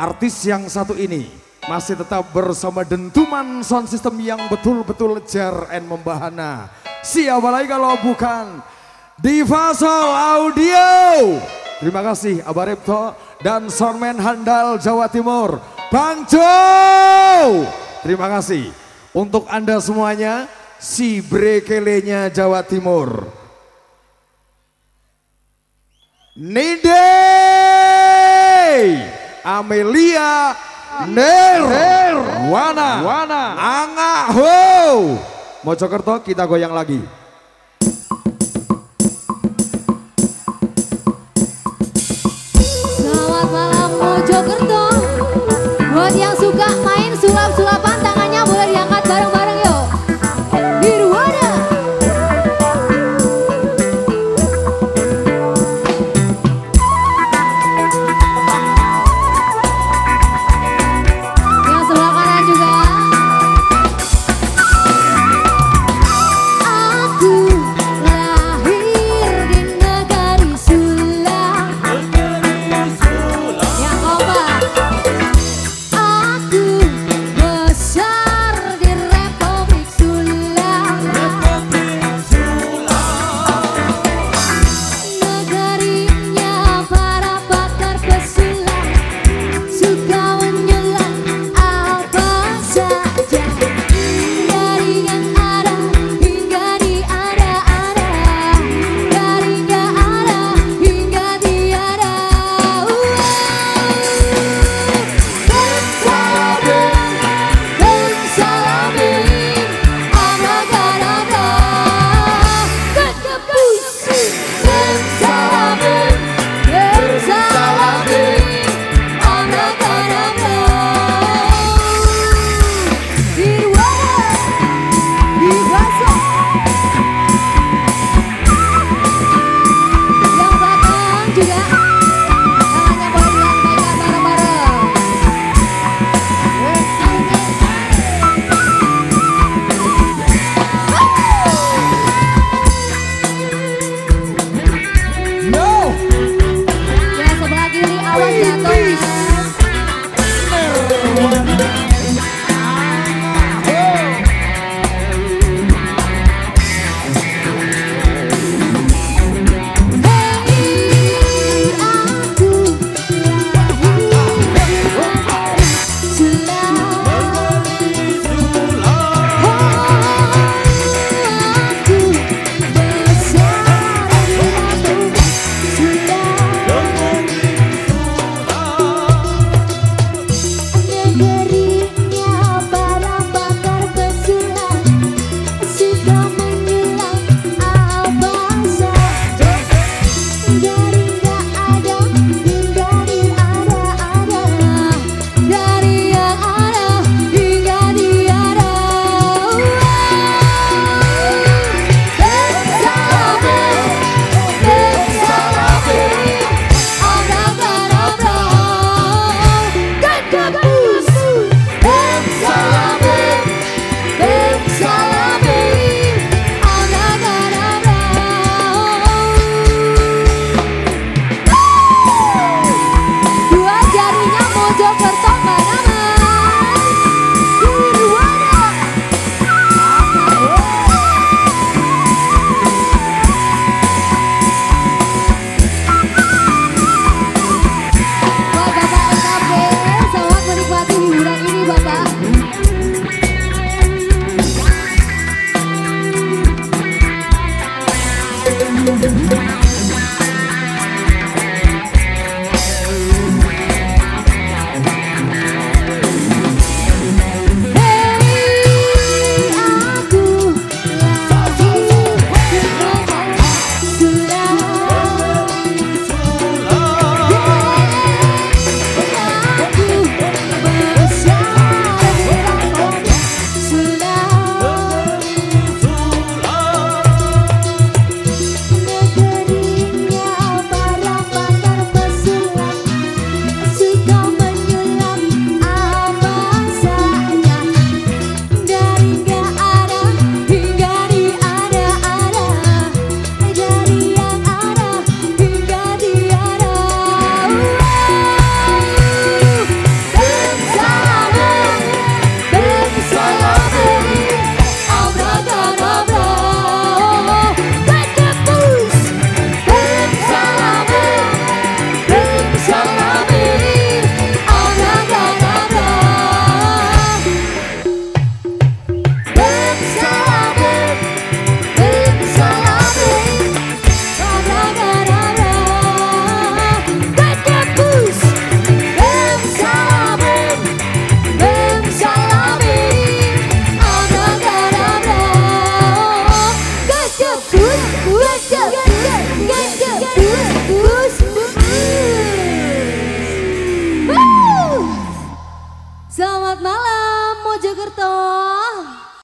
artis yang satu ini masih tetap bersama dentuman sound system yang betul-betul jar and membahana. Siapa lagi kalau bukan Diva Sol Audio. Terima kasih Abah Repto dan soundman handal Jawa Timur, Bang Jo. Terima kasih untuk Anda semuanya, si Brekelenya Jawa Timur. Nidei Amelia Ner Wana Wana Anga Ho. Mojokerto kita goyang lagi